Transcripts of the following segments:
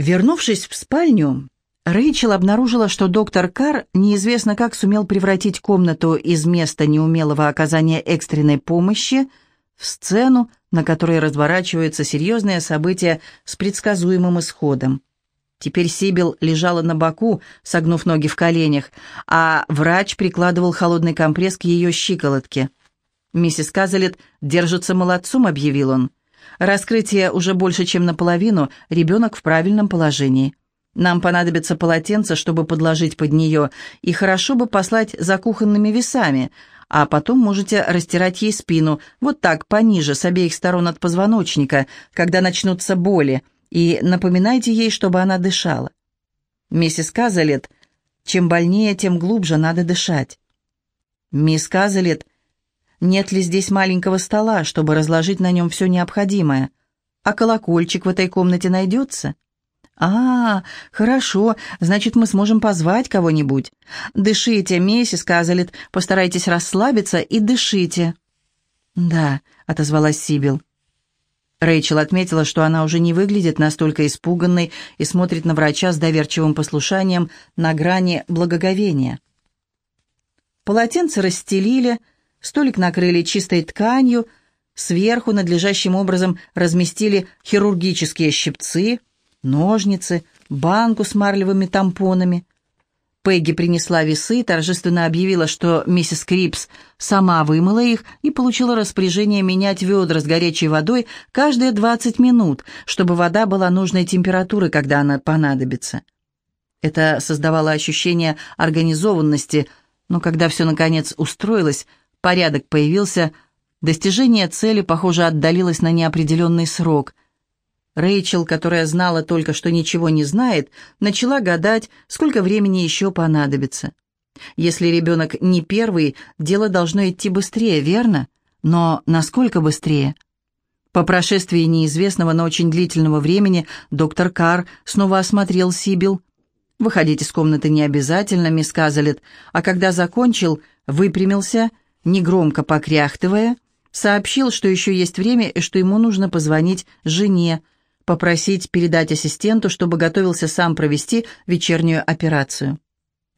Вернувшись в спальню, Рэйчел обнаружила, что доктор Карр неизвестно как сумел превратить комнату из места неумелого оказания экстренной помощи в сцену, на которой разворачиваются серьезные события с предсказуемым исходом. Теперь Сибил лежала на боку, согнув ноги в коленях, а врач прикладывал холодный компресс к ее щиколотке. «Миссис Казалет держится молодцом», — объявил он. «Раскрытие уже больше, чем наполовину, ребенок в правильном положении. Нам понадобится полотенце, чтобы подложить под нее, и хорошо бы послать за кухонными весами, а потом можете растирать ей спину, вот так, пониже, с обеих сторон от позвоночника, когда начнутся боли, и напоминайте ей, чтобы она дышала. Миссис Казалет, чем больнее, тем глубже надо дышать. Мисс Казалет, нет ли здесь маленького стола, чтобы разложить на нем все необходимое? А колокольчик в этой комнате найдется?» «А, хорошо, значит, мы сможем позвать кого-нибудь. Дышите, миссис Казалет, постарайтесь расслабиться и дышите». «Да», — отозвалась Сибил. Рэйчел отметила, что она уже не выглядит настолько испуганной и смотрит на врача с доверчивым послушанием на грани благоговения. Полотенце расстелили, столик накрыли чистой тканью, сверху надлежащим образом разместили хирургические щипцы — ножницы, банку с марлевыми тампонами. Пегги принесла весы и торжественно объявила, что миссис Крипс сама вымыла их и получила распоряжение менять ведра с горячей водой каждые 20 минут, чтобы вода была нужной температуры, когда она понадобится. Это создавало ощущение организованности, но когда все наконец устроилось, порядок появился, достижение цели, похоже, отдалилось на неопределенный срок – Рэйчел, которая знала только, что ничего не знает, начала гадать, сколько времени еще понадобится. Если ребенок не первый, дело должно идти быстрее, верно? Но насколько быстрее? По прошествии неизвестного, но очень длительного времени доктор Карр снова осмотрел Сибил. Выходить из комнаты не обязательно, мисс Казалет, а когда закончил, выпрямился, негромко покряхтывая, сообщил, что еще есть время и что ему нужно позвонить жене, попросить передать ассистенту, чтобы готовился сам провести вечернюю операцию.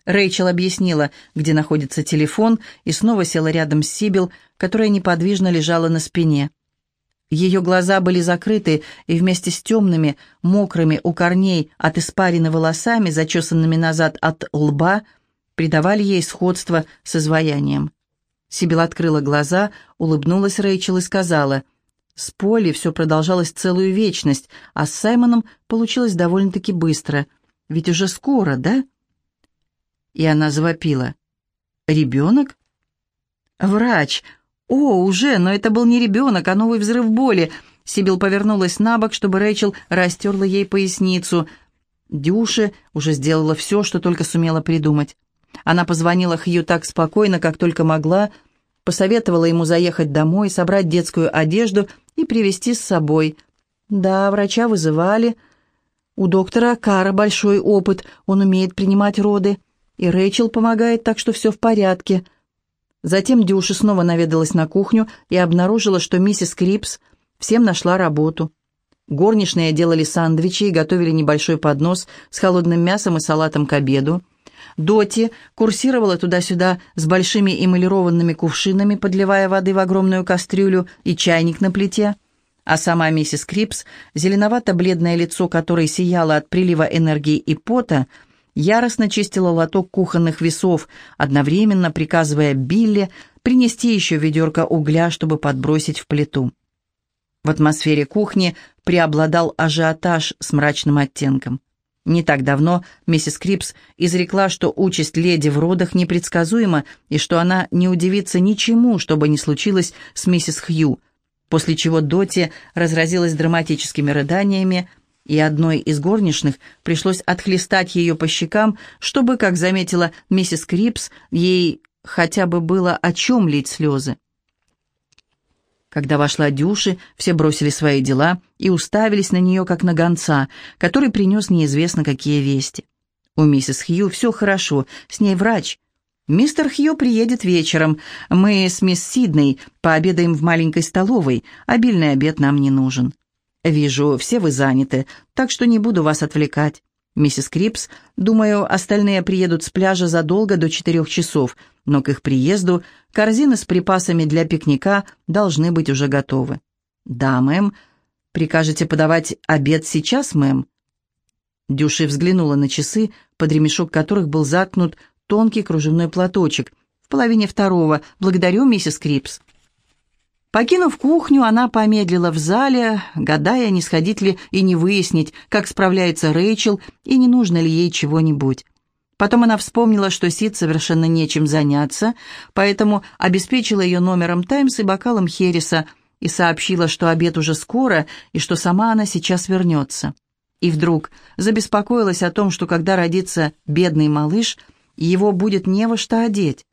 Рэйчел объяснила, где находится телефон, и снова села рядом с Сибил, которая неподвижно лежала на спине. Ее глаза были закрыты, и вместе с темными, мокрыми у корней от испарины волосами, зачесанными назад от лба, придавали ей сходство с изваянием. Сибил открыла глаза, улыбнулась Рэйчел и сказала, с Полли все продолжалось целую вечность, а с Саймоном получилось довольно-таки быстро. Ведь уже скоро, да? И она завопила. «Ребенок?» «Врач! О, уже, но это был не ребенок, а новый взрыв боли!» Сибил повернулась на бок, чтобы Рэйчел растерла ей поясницу. Дюша уже сделала все, что только сумела придумать. Она позвонила Хью так спокойно, как только могла, посоветовала ему заехать домой, собрать детскую одежду и привезти с собой. Да, врача вызывали. У доктора Кара большой опыт, он умеет принимать роды. И Рэйчел помогает, так что все в порядке. Затем Дюши снова наведалась на кухню и обнаружила, что миссис Крипс всем нашла работу. Горничные делали сандвичи и готовили небольшой поднос с холодным мясом и салатом к обеду. Доти курсировала туда-сюда с большими эмалированными кувшинами, подливая воды в огромную кастрюлю и чайник на плите, а сама миссис Крипс, зеленовато-бледное лицо которой сияло от прилива энергии и пота, яростно чистила лоток кухонных весов, одновременно приказывая Билли принести еще ведерко угля, чтобы подбросить в плиту. В атмосфере кухни преобладал ажиотаж с мрачным оттенком. Не так давно миссис Крипс изрекла, что участь леди в родах непредсказуема и что она не удивится ничему, что бы ни случилось с миссис Хью, после чего Доти разразилась драматическими рыданиями, и одной из горничных пришлось отхлестать ее по щекам, чтобы, как заметила миссис Крипс, ей хотя бы было о чем лить слезы. Когда вошла Дюши, все бросили свои дела и уставились на нее, как на гонца, который принес неизвестно какие вести. У миссис Хью все хорошо, с ней врач. Мистер Хью приедет вечером. Мы с мисс Сидней пообедаем в маленькой столовой, обильный обед нам не нужен. «Вижу, все вы заняты, так что не буду вас отвлекать. Миссис Крипс, думаю, остальные приедут с пляжа задолго до четырех часов, но к их приезду корзины с припасами для пикника должны быть уже готовы». «Да, мэм. Прикажете подавать обед сейчас, мэм?» Дюши взглянула на часы, под ремешок которых был заткнут тонкий кружевной платочек. «В половине второго. Благодарю, миссис Крипс». Покинув кухню, она помедлила в зале, гадая, не сходить ли и не выяснить, как справляется Рэйчел и не нужно ли ей чего-нибудь. Потом она вспомнила, что Сид совершенно нечем заняться, поэтому обеспечила ее номером «Таймс» и бокалом Хереса и сообщила, что обед уже скоро и что сама она сейчас вернется. И вдруг забеспокоилась о том, что когда родится бедный малыш, его будет не во что одеть.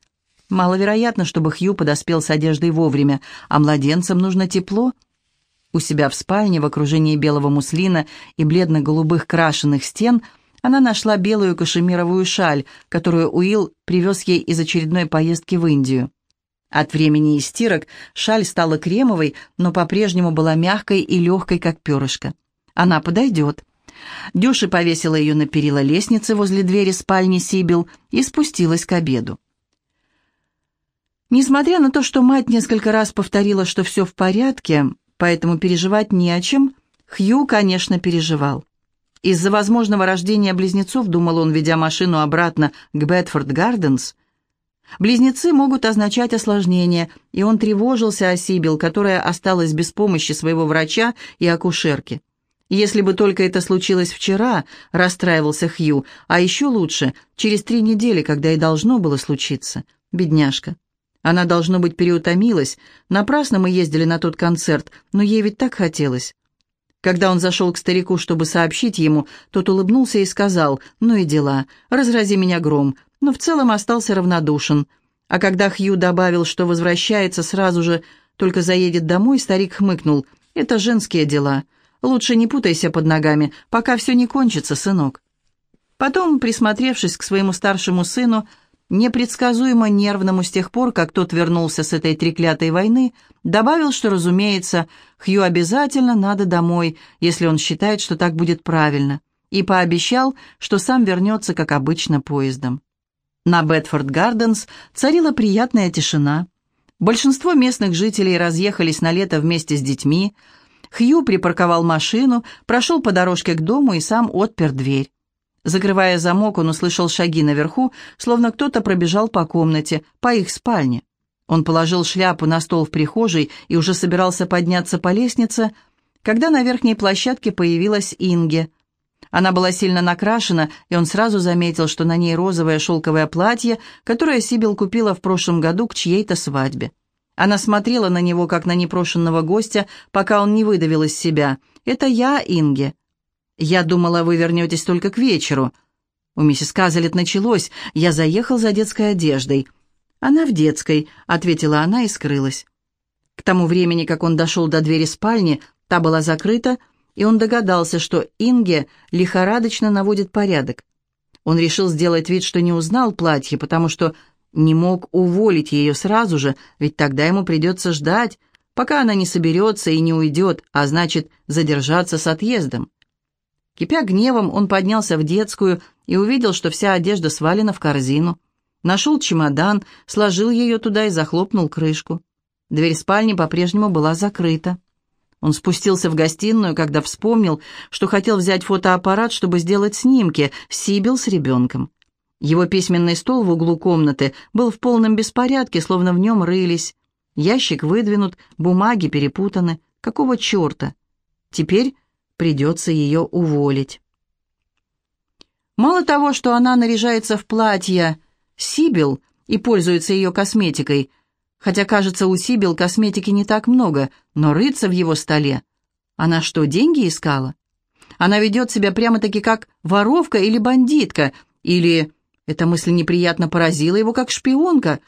Маловероятно, чтобы Хью подоспел с одеждой вовремя, а младенцам нужно тепло. У себя в спальне в окружении белого муслина и бледно-голубых крашеных стен она нашла белую кашемировую шаль, которую Уилл привез ей из очередной поездки в Индию. От времени и стирок шаль стала кремовой, но по-прежнему была мягкой и легкой, как перышко. Она подойдет. Дюша повесила ее на перила лестницы возле двери спальни Сибил и спустилась к обеду. Несмотря на то, что мать несколько раз повторила, что все в порядке, поэтому переживать не о чем, Хью, конечно, переживал. Из-за возможного рождения близнецов, думал он, ведя машину обратно к Бетфорд Гарденс, близнецы могут означать осложнение, и он тревожился о Сибил, которая осталась без помощи своего врача и акушерки. Если бы только это случилось вчера, расстраивался Хью, а еще лучше, через три недели, когда и должно было случиться. Бедняжка. Она, должно быть, переутомилась. Напрасно мы ездили на тот концерт, но ей ведь так хотелось. Когда он зашел к старику, чтобы сообщить ему, тот улыбнулся и сказал, «Ну и дела, разрази меня гром», но в целом остался равнодушен. А когда Хью добавил, что возвращается сразу же, только заедет домой, старик хмыкнул, «Это женские дела. Лучше не путайся под ногами, пока все не кончится, сынок». Потом, присмотревшись к своему старшему сыну, непредсказуемо нервному с тех пор, как тот вернулся с этой треклятой войны, добавил, что, разумеется, Хью обязательно надо домой, если он считает, что так будет правильно, и пообещал, что сам вернется, как обычно, поездом. На Бетфорд-Гарденс царила приятная тишина. Большинство местных жителей разъехались на лето вместе с детьми. Хью припарковал машину, прошел по дорожке к дому и сам отпер дверь. Закрывая замок, он услышал шаги наверху, словно кто-то пробежал по комнате, по их спальне. Он положил шляпу на стол в прихожей и уже собирался подняться по лестнице, когда на верхней площадке появилась Инге. Она была сильно накрашена, и он сразу заметил, что на ней розовое шелковое платье, которое Сибил купила в прошлом году к чьей-то свадьбе. Она смотрела на него, как на непрошенного гостя, пока он не выдавил из себя. «Это я, Инге». «Я думала, вы вернетесь только к вечеру». У миссис Казалет началось. Я заехал за детской одеждой. «Она в детской», — ответила она и скрылась. К тому времени, как он дошел до двери спальни, та была закрыта, и он догадался, что Инге лихорадочно наводит порядок. Он решил сделать вид, что не узнал платье, потому что не мог уволить ее сразу же, ведь тогда ему придется ждать, пока она не соберется и не уйдет, а значит, задержаться с отъездом. Кипя гневом, он поднялся в детскую и увидел, что вся одежда свалена в корзину. Нашел чемодан, сложил ее туда и захлопнул крышку. Дверь спальни по-прежнему была закрыта. Он спустился в гостиную, когда вспомнил, что хотел взять фотоаппарат, чтобы сделать снимки Сибил с ребенком. Его письменный стол в углу комнаты был в полном беспорядке, словно в нем рылись. Ящик выдвинут, бумаги перепутаны. Какого черта? Теперь придется ее уволить. Мало того, что она наряжается в платье Сибил и пользуется ее косметикой, хотя, кажется, у Сибил косметики не так много, но рыться в его столе. Она что, деньги искала? Она ведет себя прямо-таки как воровка или бандитка, или... Эта мысль неприятно поразила его как шпионка.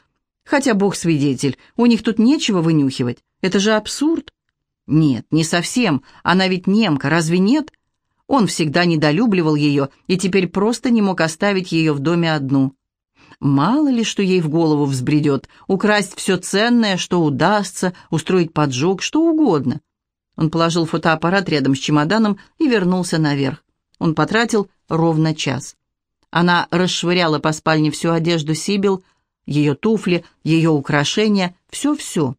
Хотя бог свидетель, у них тут нечего вынюхивать. Это же абсурд. Нет, не совсем. Она ведь немка, разве нет? Он всегда недолюбливал ее и теперь просто не мог оставить ее в доме одну. Мало ли, что ей в голову взбредет, украсть все ценное, что удастся, устроить поджог, что угодно. Он положил фотоаппарат рядом с чемоданом и вернулся наверх. Он потратил ровно час. Она расшвыряла по спальне всю одежду Сибил, ее туфли, ее украшения, все-все.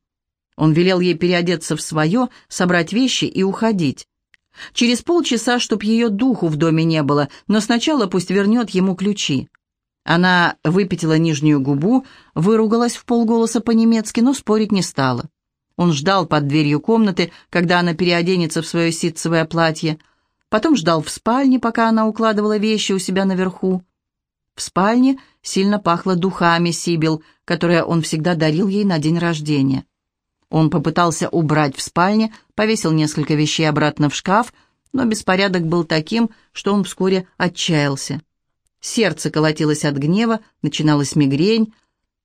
Он велел ей переодеться в свое, собрать вещи и уходить. Через полчаса, чтоб ее духу в доме не было, но сначала пусть вернет ему ключи. Она выпятила нижнюю губу, выругалась в полголоса по-немецки, но спорить не стала. Он ждал под дверью комнаты, когда она переоденется в свое ситцевое платье. Потом ждал в спальне, пока она укладывала вещи у себя наверху. В спальне сильно пахло духами Сибил, которые он всегда дарил ей на день рождения. Он попытался убрать в спальне, повесил несколько вещей обратно в шкаф, но беспорядок был таким, что он вскоре отчаялся. Сердце колотилось от гнева, начиналась мигрень.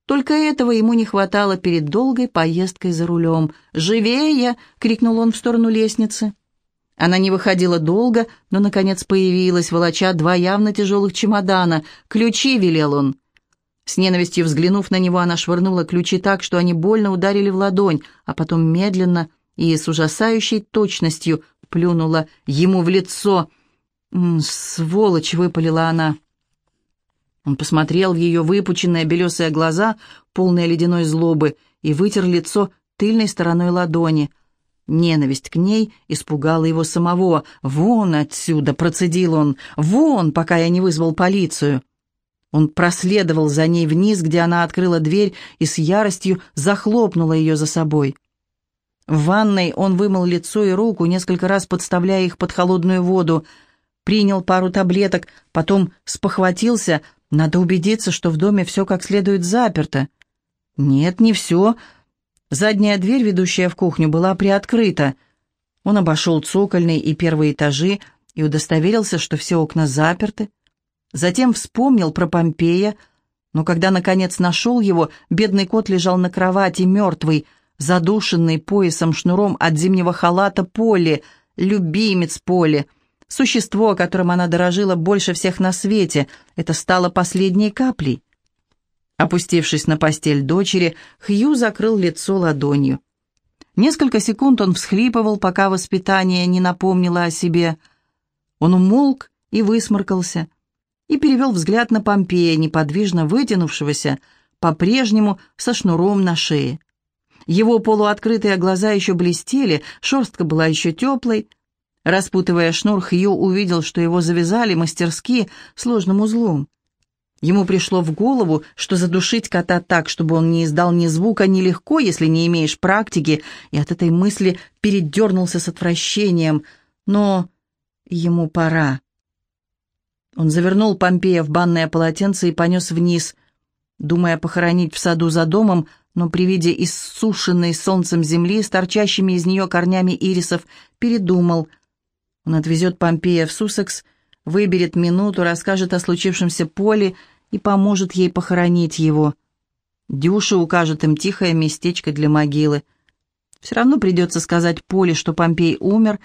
Только этого ему не хватало перед долгой поездкой за рулем. «Живее!» — крикнул он в сторону лестницы. Она не выходила долго, но, наконец, появилась, волоча два явно тяжелых чемодана. «Ключи!» — велел он. С ненавистью взглянув на него, она швырнула ключи так, что они больно ударили в ладонь, а потом медленно и с ужасающей точностью плюнула ему в лицо. «Сволочь!» — выпалила она. Он посмотрел в ее выпученные белесые глаза, полные ледяной злобы, и вытер лицо тыльной стороной ладони. Ненависть к ней испугала его самого. «Вон отсюда!» — процедил он. «Вон, пока я не вызвал полицию!» Он проследовал за ней вниз, где она открыла дверь и с яростью захлопнула ее за собой. В ванной он вымыл лицо и руку, несколько раз подставляя их под холодную воду, принял пару таблеток, потом спохватился, надо убедиться, что в доме все как следует заперто. Нет, не все. Задняя дверь, ведущая в кухню, была приоткрыта. Он обошел цокольный и первые этажи и удостоверился, что все окна заперты. Затем вспомнил про Помпея, но когда, наконец, нашел его, бедный кот лежал на кровати, мертвый, задушенный поясом-шнуром от зимнего халата Поли, любимец Поли, существо, о котором она дорожила больше всех на свете. Это стало последней каплей. Опустившись на постель дочери, Хью закрыл лицо ладонью. Несколько секунд он всхлипывал, пока воспитание не напомнило о себе. Он умолк и высморкался — и перевел взгляд на Помпея, неподвижно вытянувшегося, по-прежнему со шнуром на шее. Его полуоткрытые глаза еще блестели, шерстка была еще теплой. Распутывая шнур, Хью увидел, что его завязали мастерски сложным узлом. Ему пришло в голову, что задушить кота так, чтобы он не издал ни звука, нелегко, если не имеешь практики, и от этой мысли передернулся с отвращением. Но ему пора. Он завернул Помпея в банное полотенце и понес вниз, думая похоронить в саду за домом, но при виде иссушенной солнцем земли с торчащими из нее корнями ирисов передумал. Он отвезет Помпея в Сусекс, выберет минуту, расскажет о случившемся поле и поможет ей похоронить его. Дюша укажет им тихое местечко для могилы. Все равно придется сказать Поле, что Помпей умер,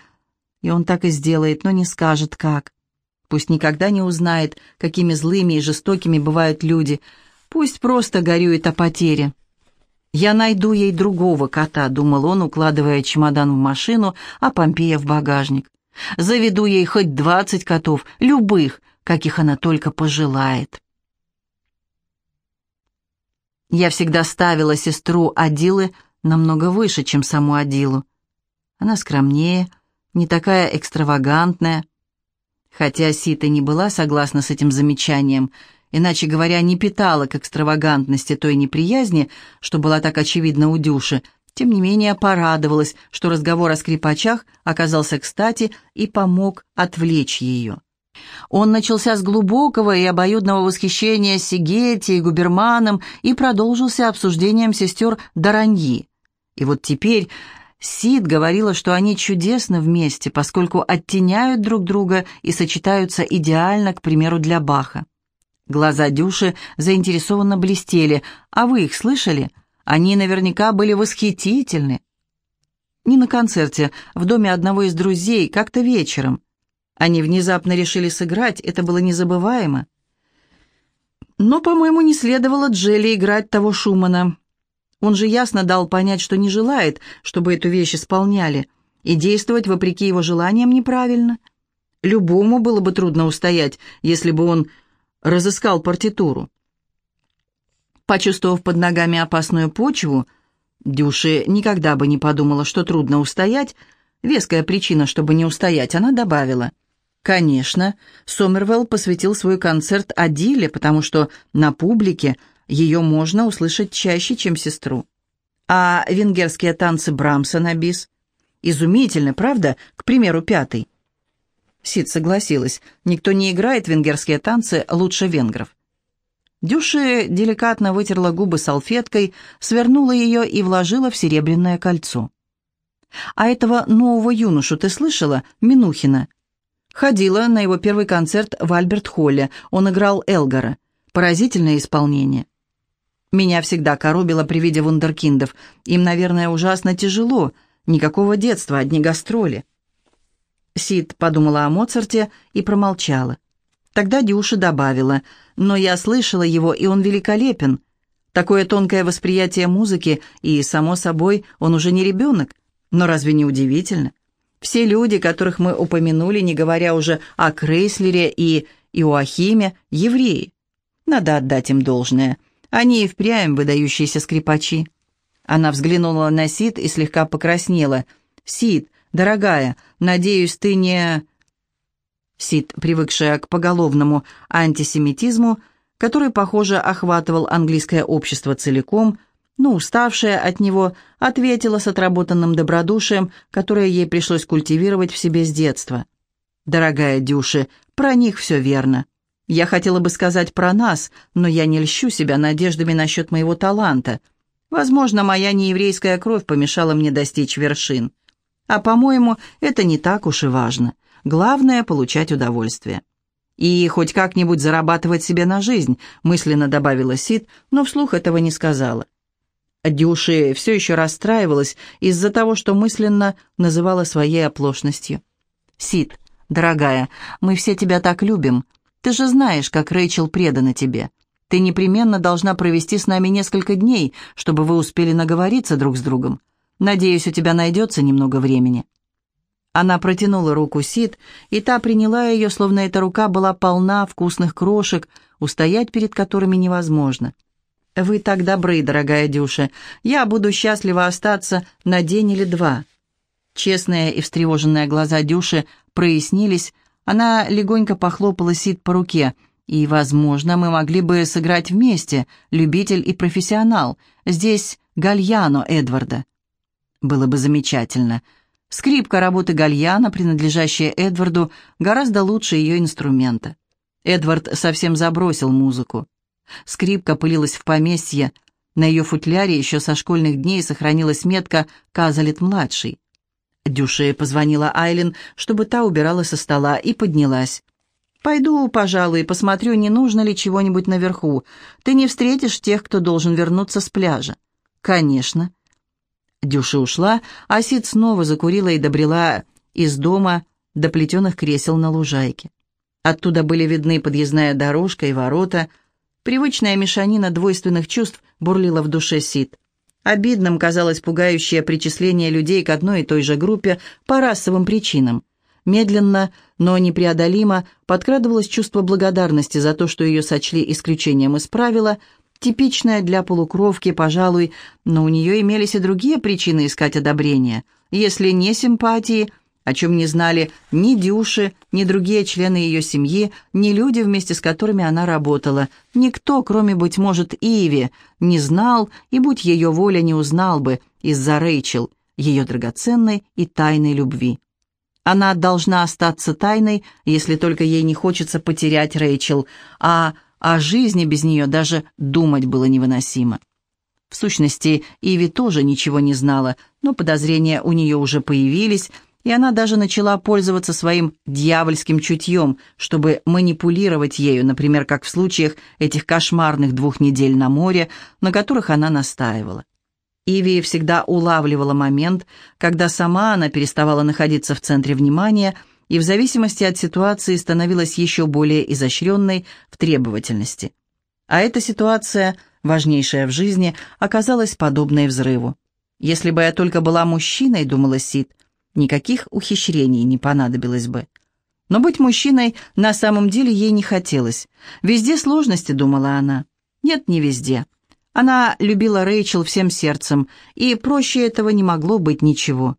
и он так и сделает, но не скажет, как. Пусть никогда не узнает, какими злыми и жестокими бывают люди. Пусть просто горюет о потере. «Я найду ей другого кота», — думал он, укладывая чемодан в машину, а Помпея в багажник. «Заведу ей хоть двадцать котов, любых, каких она только пожелает». Я всегда ставила сестру Адилы намного выше, чем саму Адилу. Она скромнее, не такая экстравагантная, Хотя Сита не была согласна с этим замечанием, иначе говоря, не питала к экстравагантности той неприязни, что была так очевидна у Дюши, тем не менее порадовалась, что разговор о скрипачах оказался кстати и помог отвлечь ее. Он начался с глубокого и обоюдного восхищения Сигетти и Губерманом и продолжился обсуждением сестер Дараньи. И вот теперь Сид говорила, что они чудесно вместе, поскольку оттеняют друг друга и сочетаются идеально, к примеру, для Баха. Глаза Дюши заинтересованно блестели. «А вы их слышали? Они наверняка были восхитительны». Не на концерте, в доме одного из друзей, как-то вечером. Они внезапно решили сыграть, это было незабываемо. Но, по-моему, не следовало Джелли играть того Шумана. Он же ясно дал понять, что не желает, чтобы эту вещь исполняли. и действовать вопреки его желаниям неправильно. Любому было бы трудно устоять, если бы он разыскал партитуру. Почувствовав под ногами опасную почву, Дюши никогда бы не подумала, что трудно устоять. Веская причина, чтобы не устоять, она добавила. Конечно, Сомервелл посвятил свой концерт Адиле, потому что на публике ее можно услышать чаще, чем сестру. А венгерские танцы Брамса на бис? Изумительно, правда? К примеру, пятый. Сид согласилась. Никто не играет венгерские танцы лучше венгров. Дюши деликатно вытерла губы салфеткой, свернула ее и вложила в серебряное кольцо. «А этого нового юношу ты слышала? Минухина?» Ходила на его первый концерт в Альберт-Холле. Он играл Элгара. Поразительное исполнение. Меня всегда коробило при виде вундеркиндов. Им, наверное, ужасно тяжело. Никакого детства, одни гастроли. Сид подумала о Моцарте и промолчала. Тогда Дюша добавила, «Но я слышала его, и он великолепен. Такое тонкое восприятие музыки, и, само собой, он уже не ребенок. Но разве не удивительно? Все люди, которых мы упомянули, не говоря уже о Крейслере и Иоахиме, евреи. Надо отдать им должное. Они и впрямь выдающиеся скрипачи». Она взглянула на Сид и слегка покраснела. «Сид, дорогая, надеюсь, ты не...» Сид, привыкшая к поголовному антисемитизму, который, похоже, охватывал английское общество целиком, но уставшая от него, ответила с отработанным добродушием, которое ей пришлось культивировать в себе с детства. «Дорогая Дюши, про них все верно. Я хотела бы сказать про нас, но я не льщу себя надеждами насчет моего таланта. Возможно, моя нееврейская кровь помешала мне достичь вершин. А, по-моему, это не так уж и важно. Главное — получать удовольствие. «И хоть как-нибудь зарабатывать себе на жизнь», — мысленно добавила Сид, но вслух этого не сказала. Дюши все еще расстраивалась из-за того, что мысленно называла своей оплошностью. «Сид, дорогая, мы все тебя так любим. Ты же знаешь, как Рэйчел предана тебе. Ты непременно должна провести с нами несколько дней, чтобы вы успели наговориться друг с другом. Надеюсь, у тебя найдется немного времени». Она протянула руку Сид, и та приняла ее, словно эта рука была полна вкусных крошек, устоять перед которыми невозможно. «Вы так добры, дорогая Дюша. Я буду счастлива остаться на день или два». Честные и встревоженные глаза Дюши прояснились, она легонько похлопала Сид по руке. «И, возможно, мы могли бы сыграть вместе, любитель и профессионал. Здесь Гальяно Эдварда». «Было бы замечательно», Скрипка работы Гальяна, принадлежащая Эдварду, гораздо лучше ее инструмента. Эдвард совсем забросил музыку. Скрипка пылилась в поместье. На ее футляре еще со школьных дней сохранилась метка «Казалет-младший». Дюше позвонила Айлин, чтобы та убирала со стола, и поднялась. «Пойду, пожалуй, посмотрю, не нужно ли чего-нибудь наверху. Ты не встретишь тех, кто должен вернуться с пляжа». «Конечно». Дюша ушла, а Сид снова закурила и добрела из дома до плетеных кресел на лужайке. Оттуда были видны подъездная дорожка и ворота. Привычная мешанина двойственных чувств бурлила в душе Сид. Обидным казалось пугающее причисление людей к одной и той же группе по расовым причинам. Медленно, но непреодолимо подкрадывалось чувство благодарности за то, что ее сочли исключением из правила, Типичная для полукровки, пожалуй, но у нее имелись и другие причины искать одобрения, если не симпатии, о чем не знали ни Дюши, ни другие члены ее семьи, ни люди, вместе с которыми она работала. Никто, кроме, быть может, Иви, не знал и, будь ее воля, не узнал бы из-за Рэйчел, ее драгоценной и тайной любви. Она должна остаться тайной, если только ей не хочется потерять Рэйчел, а о жизни без нее даже думать было невыносимо. В сущности, Иви тоже ничего не знала, но подозрения у нее уже появились, и она даже начала пользоваться своим дьявольским чутьем, чтобы манипулировать ею, например, как в случаях этих кошмарных двух недель на море, на которых она настаивала. Иви всегда улавливала момент, когда сама она переставала находиться в центре внимания – и в зависимости от ситуации становилась еще более изощренной в требовательности. А эта ситуация, важнейшая в жизни, оказалась подобной взрыву. «Если бы я только была мужчиной», — думала Сид, Никаких ухищрений не понадобилось бы. Но быть мужчиной на самом деле ей не хотелось. Везде сложности, думала она. Нет, не везде. Она любила Рэйчел всем сердцем, и проще этого не могло быть ничего.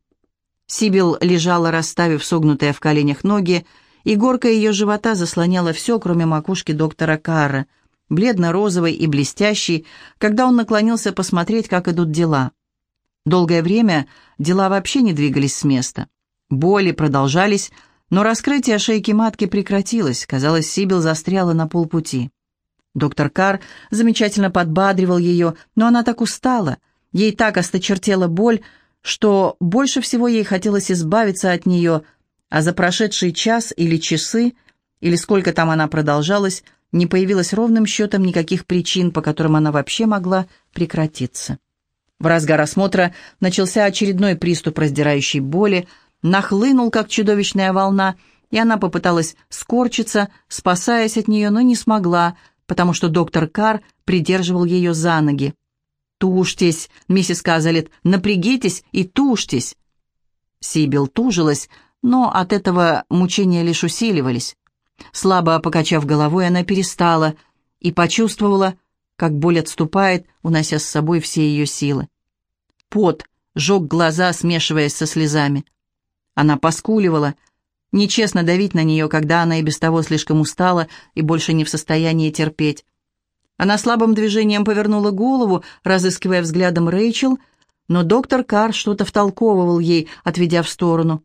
Сибил лежала, расставив согнутые в коленях ноги, и горка ее живота заслоняла все, кроме макушки доктора Карра, бледно-розовой и блестящей, когда он наклонился посмотреть, как идут дела. Долгое время дела вообще не двигались с места. Боли продолжались, но раскрытие шейки матки прекратилось, казалось, Сибил застряла на полпути. Доктор Кар замечательно подбадривал ее, но она так устала, ей так осточертела боль, что больше всего ей хотелось избавиться от нее, а за прошедший час или часы, или сколько там она продолжалась, не появилось ровным счетом никаких причин, по которым она вообще могла прекратиться. В разгар осмотра начался очередной приступ раздирающей боли, нахлынул, как чудовищная волна, и она попыталась скорчиться, спасаясь от нее, но не смогла, потому что доктор Кар придерживал ее за ноги. «Тушьтесь, миссис Казалет, напрягитесь и тушьтесь!» Сибил тужилась, но от этого мучения лишь усиливались. Слабо покачав головой, она перестала и почувствовала, как боль отступает, унося с собой все ее силы. Пот жег глаза, смешиваясь со слезами. Она поскуливала. Нечестно давить на нее, когда она и без того слишком устала и больше не в состоянии терпеть. Она слабым движением повернула голову, разыскивая взглядом Рэйчел, но доктор Карр что-то втолковывал ей, отведя в сторону.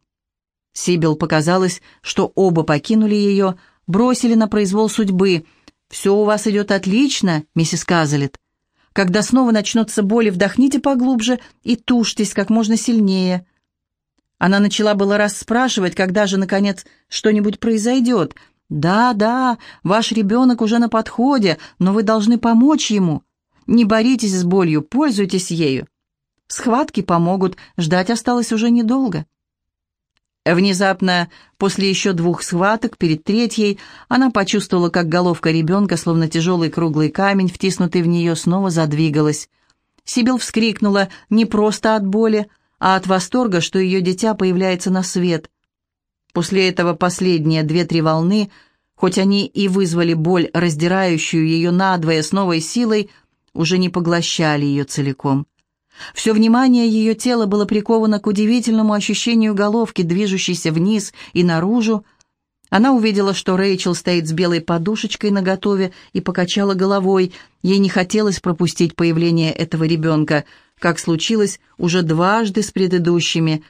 Сибил показалось, что оба покинули ее, бросили на произвол судьбы. «Все у вас идет отлично, миссис Казалет. Когда снова начнутся боли, вдохните поглубже и тушьтесь как можно сильнее. Она начала было расспрашивать, когда же, наконец, что-нибудь произойдет. «Да, да, ваш ребенок уже на подходе, но вы должны помочь ему. Не боритесь с болью, пользуйтесь ею. Схватки помогут, ждать осталось уже недолго». Внезапно, после еще двух схваток, перед третьей, она почувствовала, как головка ребенка, словно тяжелый круглый камень, втиснутый в нее, снова задвигалась. Сибил вскрикнула не просто от боли, а от восторга, что ее дитя появляется на свет. После этого последние две-три волны, хоть они и вызвали боль, раздирающую ее надвое с новой силой, уже не поглощали ее целиком. Все внимание ее тела было приковано к удивительному ощущению головки, движущейся вниз и наружу. Она увидела, что Рэйчел стоит с белой подушечкой наготове и покачала головой. Ей не хотелось пропустить появление этого ребенка — как случилось уже дважды с предыдущими,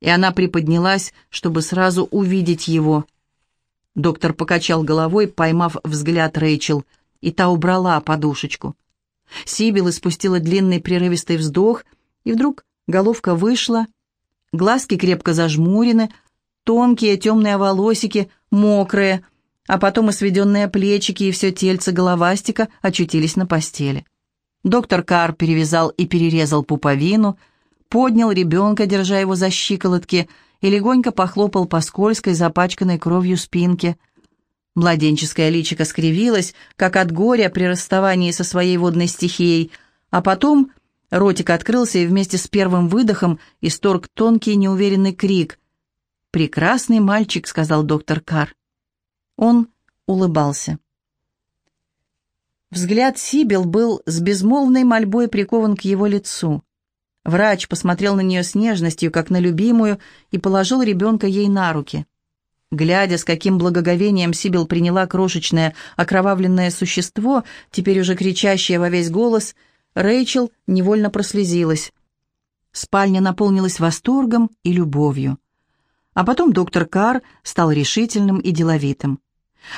и она приподнялась, чтобы сразу увидеть его. Доктор покачал головой, поймав взгляд Рэйчел, и та убрала подушечку. Сибил испустила длинный прерывистый вздох, и вдруг головка вышла, глазки крепко зажмурены, тонкие темные волосики, мокрые, а потом и сведенные плечики и все тельце головастика очутились на постели. Доктор Кар перевязал и перерезал пуповину, поднял ребенка, держа его за щиколотки, и легонько похлопал по скользкой, запачканной кровью спинке. Младенческое личико скривилось, как от горя при расставании со своей водной стихией, а потом ротик открылся и вместе с первым выдохом исторг тонкий неуверенный крик. «Прекрасный мальчик», — сказал доктор Кар. Он улыбался. Взгляд Сибил был с безмолвной мольбой прикован к его лицу. Врач посмотрел на нее с нежностью, как на любимую, и положил ребенка ей на руки. Глядя, с каким благоговением Сибил приняла крошечное окровавленное существо, теперь уже кричащее во весь голос, Рэйчел невольно прослезилась. Спальня наполнилась восторгом и любовью. А потом доктор Карр стал решительным и деловитым.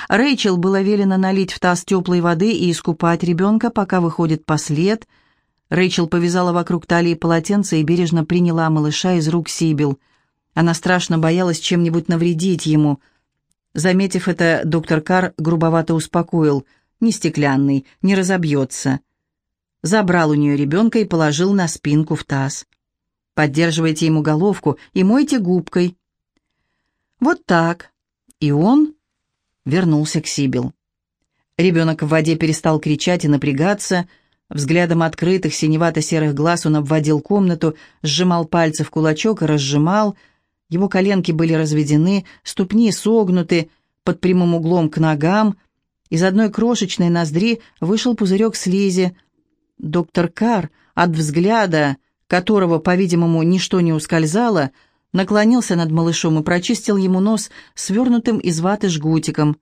Рэйчел было велено налить в таз теплой воды и искупать ребенка, пока выходит послед. Рэйчел повязала вокруг талии полотенце и бережно приняла малыша из рук Сибил. Она страшно боялась чем-нибудь навредить ему. Заметив это, доктор Кар грубовато успокоил. «Не стеклянный, не разобьется». Забрал у нее ребенка и положил на спинку в таз. «Поддерживайте ему головку и мойте губкой». «Вот так». И он вернулся к Сибил. Ребенок в воде перестал кричать и напрягаться. Взглядом открытых синевато-серых глаз он обводил комнату, сжимал пальцы в кулачок и разжимал. Его коленки были разведены, ступни согнуты под прямым углом к ногам, из одной крошечной ноздри вышел пузырек слизи. Доктор Кар, от взгляда которого, по-видимому, ничто не ускользало, наклонился над малышом и прочистил ему нос свернутым из ваты жгутиком.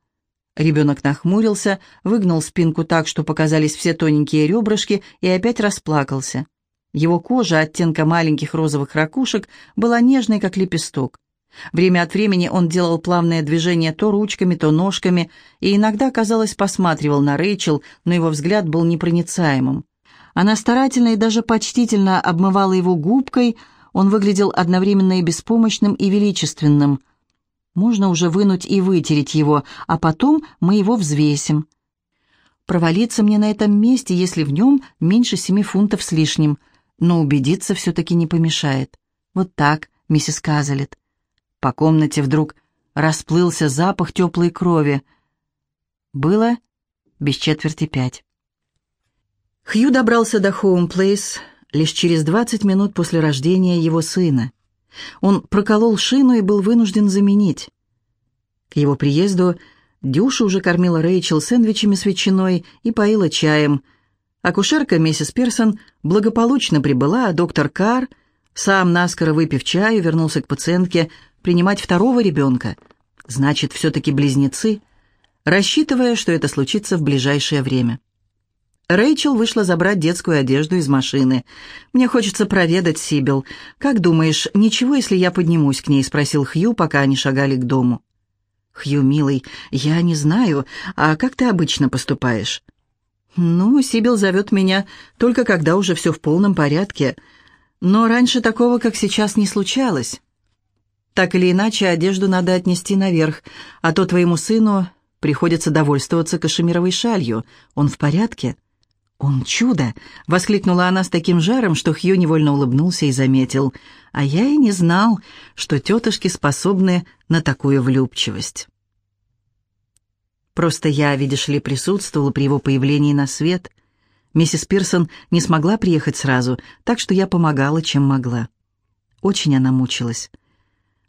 Ребенок нахмурился, выгнул спинку так, что показались все тоненькие ребрышки, и опять расплакался. Его кожа оттенка маленьких розовых ракушек была нежной, как лепесток. Время от времени он делал плавные движения то ручками, то ножками, и иногда, казалось, посматривал на Рэйчел, но его взгляд был непроницаемым. Она старательно и даже почтительно обмывала его губкой, он выглядел одновременно и беспомощным, и величественным. Можно уже вынуть и вытереть его, а потом мы его взвесим. Провалиться мне на этом месте, если в нем меньше семи фунтов с лишним, но убедиться все-таки не помешает. Вот так, миссис Казалет. По комнате вдруг расплылся запах теплой крови. Было без четверти пять. Хью добрался до Хоум-Плейс лишь через 20 минут после рождения его сына. Он проколол шину и был вынужден заменить. К его приезду Дюша уже кормила Рэйчел сэндвичами с ветчиной и поила чаем. Акушерка миссис Персон благополучно прибыла, а доктор Карр, сам наскоро выпив чаю, вернулся к пациентке принимать второго ребенка. Значит, все-таки близнецы, рассчитывая, что это случится в ближайшее время. Рэйчел вышла забрать детскую одежду из машины. «Мне хочется проведать Сибил. Как думаешь, ничего, если я поднимусь к ней?» — спросил Хью, пока они шагали к дому. «Хью, милый, я не знаю. А как ты обычно поступаешь?» «Ну, Сибил зовет меня только когда уже все в полном порядке. Но раньше такого, как сейчас, не случалось. Так или иначе, одежду надо отнести наверх, а то твоему сыну приходится довольствоваться кашемировой шалью. Он в порядке?» «Он чудо!» — воскликнула она с таким жаром, что Хью невольно улыбнулся и заметил. «А я и не знал, что тетушки способны на такую влюбчивость». Просто я, видишь ли, присутствовала при его появлении на свет. Миссис Пирсон не смогла приехать сразу, так что я помогала, чем могла. Очень она мучилась.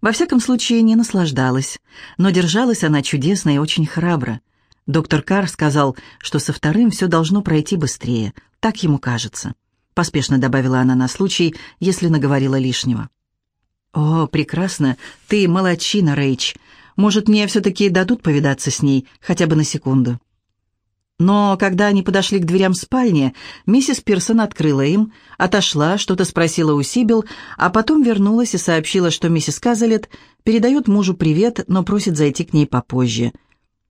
Во всяком случае, не наслаждалась, но держалась она чудесно и очень храбро. Доктор Карр сказал, что со вторым все должно пройти быстрее. Так ему кажется. Поспешно добавила она на случай, если наговорила лишнего. «О, прекрасно. Ты молодчина, Рэйч. Может, мне все-таки дадут повидаться с ней, хотя бы на секунду?» Но когда они подошли к дверям спальни, миссис Пирсон открыла им, отошла, что-то спросила у Сибил, а потом вернулась и сообщила, что миссис Казалет передает мужу привет, но просит зайти к ней попозже –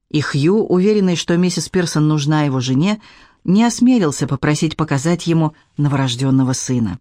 и Хью, уверенный, что миссис Персон нужна его жене, не осмелился попросить показать ему новорожденного сына.